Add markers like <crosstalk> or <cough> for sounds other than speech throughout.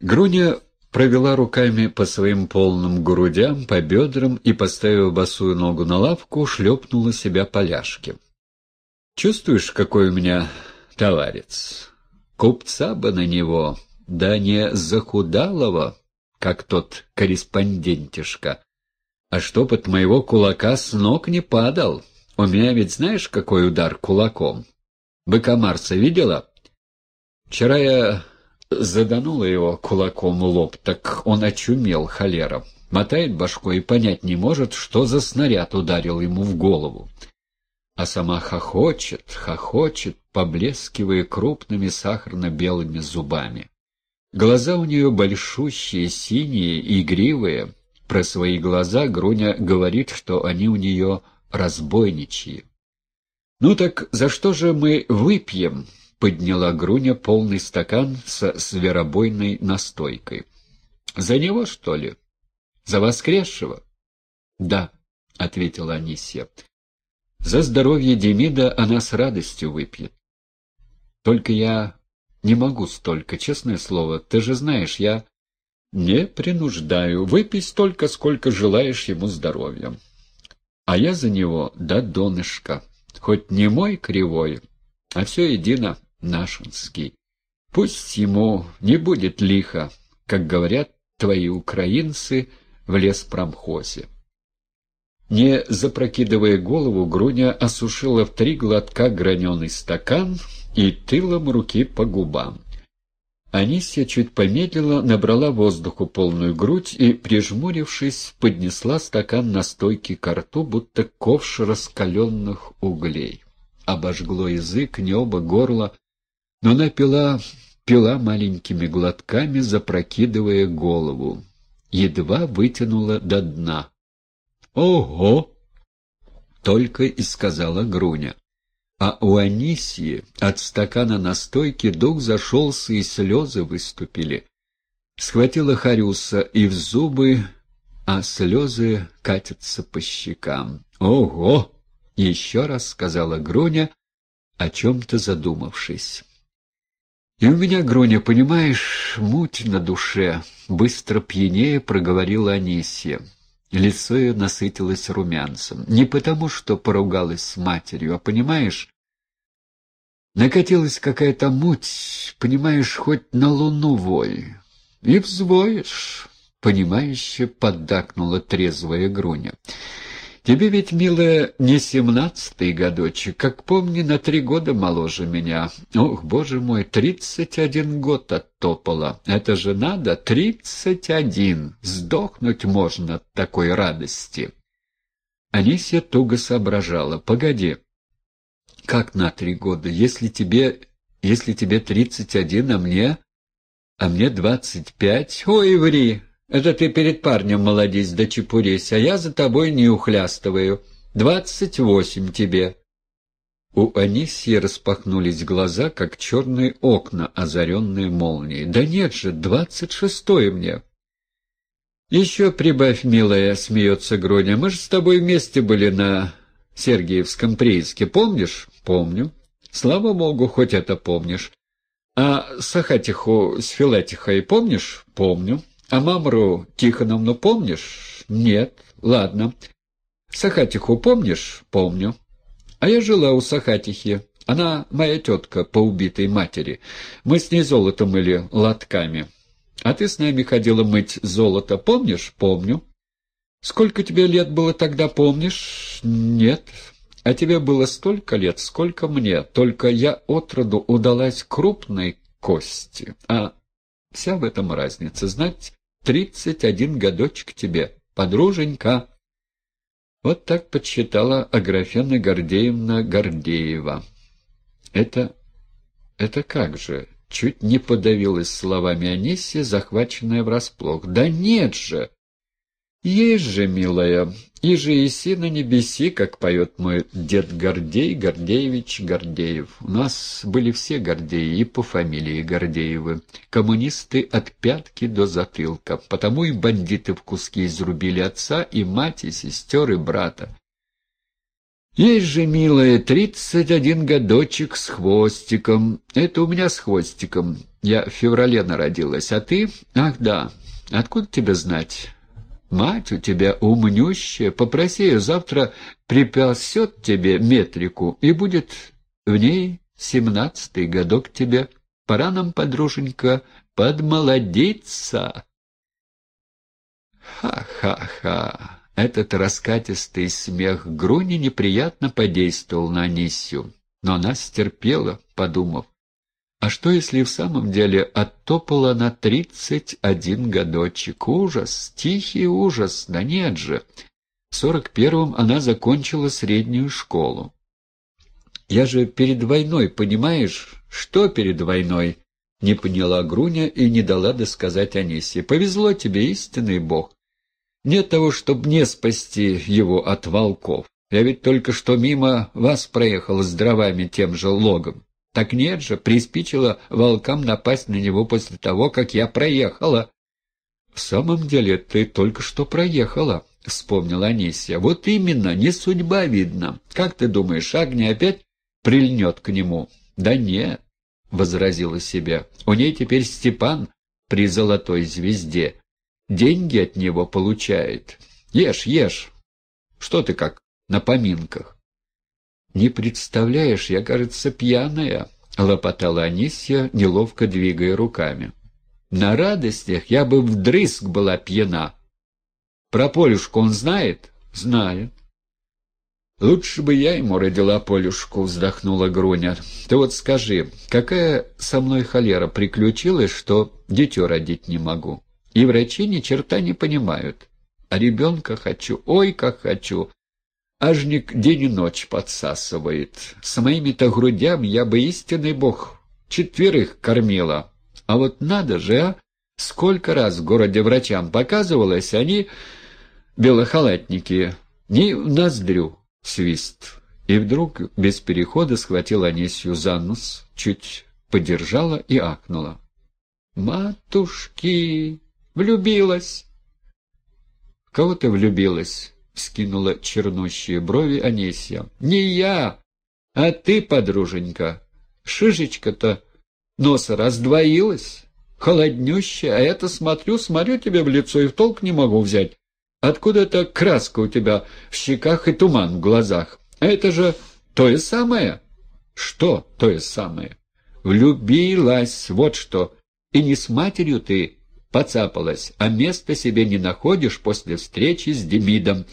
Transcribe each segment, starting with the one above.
Груня провела руками по своим полным грудям, по бедрам и, поставив босую ногу на лавку, шлепнула себя поляшки. «Чувствуешь, какой у меня товарец? Купца бы на него, да не захудалого, как тот корреспондентишка, а чтоб от моего кулака с ног не падал. У меня ведь знаешь, какой удар кулаком? Быка Марса видела? Вчера я заданула его кулаком лоб, так он очумел, холера. Мотает башкой и понять не может, что за снаряд ударил ему в голову. А сама хохочет, хохочет, поблескивая крупными сахарно-белыми зубами. Глаза у нее большущие, синие, игривые. Про свои глаза Груня говорит, что они у нее разбойничьи. «Ну так за что же мы выпьем?» — подняла Груня полный стакан со зверобойной настойкой. «За него, что ли? За воскресшего?» «Да», — ответила Анисия. «За здоровье Демида она с радостью выпьет. Только я не могу столько, честное слово. Ты же знаешь, я не принуждаю. Выпей столько, сколько желаешь ему здоровья. А я за него до донышка. Хоть не мой кривой, а все едино нашинский. Пусть ему не будет лихо, как говорят твои украинцы в леспромхозе. Не запрокидывая голову, Груня осушила в три глотка граненый стакан и тылом руки по губам. Анисия чуть помедлила, набрала воздуху полную грудь и, прижмурившись, поднесла стакан настойки ко рту, будто ковш раскаленных углей. Обожгло язык, небо, горло, но она пила, пила маленькими глотками, запрокидывая голову. Едва вытянула до дна. «Ого!» — только и сказала Груня. А у Анисии от стакана настойки дух зашелся и слезы выступили. Схватила Харюса и в зубы, а слезы катятся по щекам. «Ого!» — еще раз сказала Груня, о чем-то задумавшись. «И у меня, Груня, понимаешь, муть на душе», — быстро пьянее проговорила Анисия. Лицо ее насытилось румянцем. Не потому, что поругалась с матерью, а, понимаешь, накатилась какая-то муть, понимаешь, хоть на луну вой. И взвоишь, понимающе поддакнула трезвая Груня. Тебе ведь, милая, не семнадцатый годочек, как помни, на три года моложе меня. Ох, боже мой, тридцать один год оттопала. Это же надо, тридцать один. Сдохнуть можно от такой радости. Анисия туго соображала. Погоди. Как на три года? Если тебе... Если тебе тридцать один, а мне... А мне двадцать пять? Ой, ври! Это ты перед парнем молодись да чепурись, а я за тобой не ухлястываю. Двадцать восемь тебе». У Анисии распахнулись глаза, как черные окна, озаренные молнией. «Да нет же, двадцать шестое мне!» «Еще прибавь, милая», — смеется Гроня. «Мы же с тобой вместе были на Сергиевском прииске, помнишь?» «Помню». «Слава Богу, хоть это помнишь». «А Сахатиху с Филатихой помнишь?» «Помню». А Мамру Тихоновну помнишь? Нет. Ладно. Сахатиху помнишь? Помню. А я жила у Сахатихи. Она моя тетка по убитой матери. Мы с ней золото мыли лотками. А ты с нами ходила мыть золото, помнишь? Помню. Сколько тебе лет было тогда, помнишь? Нет. А тебе было столько лет, сколько мне. Только я отроду удалась крупной кости. А вся в этом разница. Знать, Тридцать один годочек тебе, подруженька. Вот так подсчитала Аграфена Гордеевна Гордеева. Это... это как же? Чуть не подавилась словами Анисия, захваченная врасплох. Да нет же! Есть же, милая, и же еси на небеси, как поет мой дед Гордей Гордеевич Гордеев. У нас были все Гордеи и по фамилии Гордеевы. Коммунисты от пятки до затылка. Потому и бандиты в куски изрубили отца и мать, и сестер, и брата. Есть же, милая, тридцать один годочек с хвостиком. Это у меня с хвостиком. Я в феврале народилась, а ты... Ах, да. Откуда тебе знать? Мать у тебя умнющая. Попроси ее завтра припасет тебе метрику, и будет в ней семнадцатый годок тебе. Пора нам, подруженька, подмолодиться. Ха-ха-ха. Этот раскатистый смех Груни неприятно подействовал на Анисью, но она стерпела, подумав. А что, если в самом деле оттопала на тридцать один годочек? Ужас, тихий ужас, да нет же. В сорок первом она закончила среднюю школу. Я же перед войной, понимаешь? Что перед войной? Не поняла Груня и не дала досказать Анисе. Повезло тебе, истинный бог. Нет того, чтобы не спасти его от волков. Я ведь только что мимо вас проехал с дровами тем же логом. Так нет же, приспичило волкам напасть на него после того, как я проехала. — В самом деле ты только что проехала, — вспомнила Анисия. — Вот именно, не судьба видна. Как ты думаешь, Агния опять прильнет к нему? — Да нет, — возразила себе. — У ней теперь Степан при золотой звезде. Деньги от него получает. Ешь, ешь. Что ты как на поминках? Не представляешь, я, кажется, пьяная, — лопотала Анисья, неловко двигая руками. На радостях я бы вдрызг была пьяна. Про Полюшку он знает? Знает. «Лучше бы я ему родила Полюшку», — вздохнула Груня. «Ты вот скажи, какая со мной холера приключилась, что дитё родить не могу?» И врачи ни черта не понимают. А ребенка хочу, ой, как хочу. Ажник день и ночь подсасывает. С моими-то грудями я бы истинный бог четверых кормила. А вот надо же, а! Сколько раз в городе врачам показывалось, они, белохалатники, не в ноздрю свист. И вдруг без перехода схватила Анисью за нос, чуть подержала и ахнула. «Матушки!» Влюбилась. — кого ты влюбилась? — скинула чернущие брови Анисья. — Не я, а ты, подруженька. Шишечка-то носа раздвоилась, холоднющая, а это смотрю, смотрю тебе в лицо и в толк не могу взять. Откуда эта краска у тебя в щеках и туман в глазах? А это же то и самое. Что то и самое? Влюбилась, вот что. И не с матерью ты, поцапалась, а места себе не находишь после встречи с Демидом.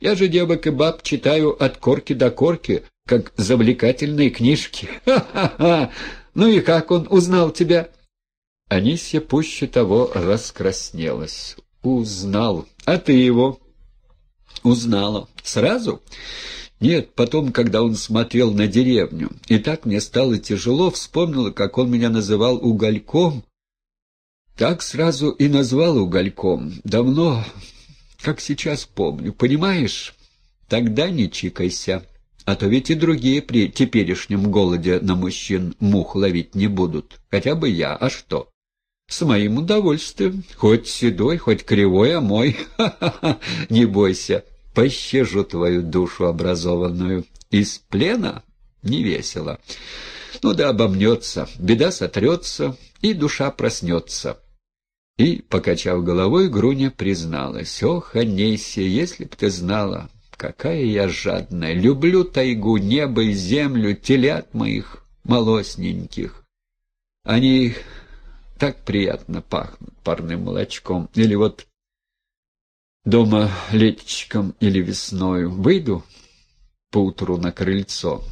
Я же девок и баб читаю от корки до корки, как завлекательные книжки. <laughs> Ха-ха-ха! Ну и как он узнал тебя?» Анисья пуще того раскраснелась. «Узнал. А ты его?» «Узнала. Сразу?» «Нет, потом, когда он смотрел на деревню. И так мне стало тяжело, вспомнила, как он меня называл угольком, так сразу и назвал угольком. Давно, как сейчас помню. Понимаешь? Тогда не чикайся. А то ведь и другие при теперешнем голоде на мужчин мух ловить не будут. Хотя бы я. А что? С моим удовольствием. Хоть седой, хоть кривой, а мой. Ха-ха-ха. Не бойся. Пощажу твою душу образованную. Из плена? Не весело. Ну да обомнется. Беда сотрется, и душа проснется. И, покачав головой, Груня призналась. «Ох, Анесия, если б ты знала, какая я жадная! Люблю тайгу, небо и землю, телят моих молосненьких. Они так приятно пахнут парным молочком. Или вот дома летичком или весною выйду поутру на крыльцо,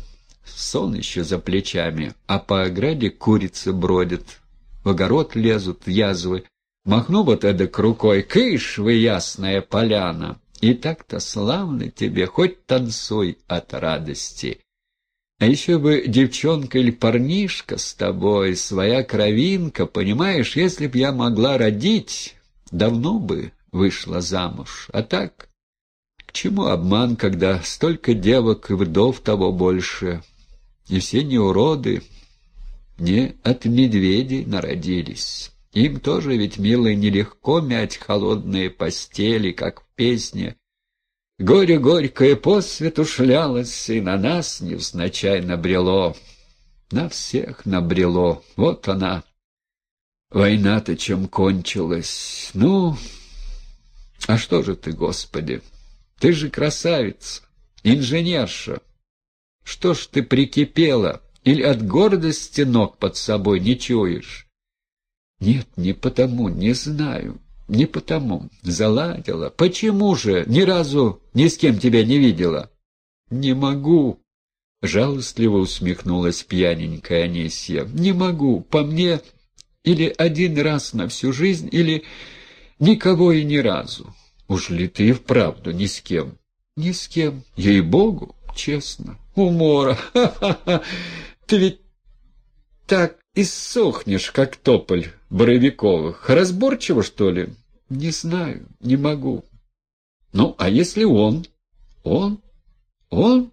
сон еще за плечами, а по ограде курицы бродят, в огород лезут язвы, Махну вот эдак рукой, кыш вы, ясная поляна, и так-то славно тебе, хоть танцуй от радости. А еще бы девчонка или парнишка с тобой, своя кровинка, понимаешь, если б я могла родить, давно бы вышла замуж. А так, к чему обман, когда столько девок и вдов того больше, и все не уроды, не от медведей народились». Им тоже ведь, милые, нелегко мять холодные постели, как в песне. Горе горькое по свету шлялось, и на нас невзначай набрело. На всех набрело. Вот она, Война-то чем кончилась? Ну, а что же ты, Господи? Ты же красавица, инженерша. Что ж ты прикипела? Или от гордости ног под собой не чуешь? Нет, не потому, не знаю, не потому. Заладила. Почему же ни разу ни с кем тебя не видела? Не могу. Жалостливо усмехнулась пьяненькая Анисья. Не могу. По мне или один раз на всю жизнь, или никого и ни разу. Уж ли ты и вправду ни с кем? Ни с кем. Ей-богу, честно. Умора. <laughs> Ха-ха-ха. Ты ведь так и сохнешь, как тополь Боровиковых. Разборчиво, что ли? Не знаю, не могу. Ну, а если он? Он? Он?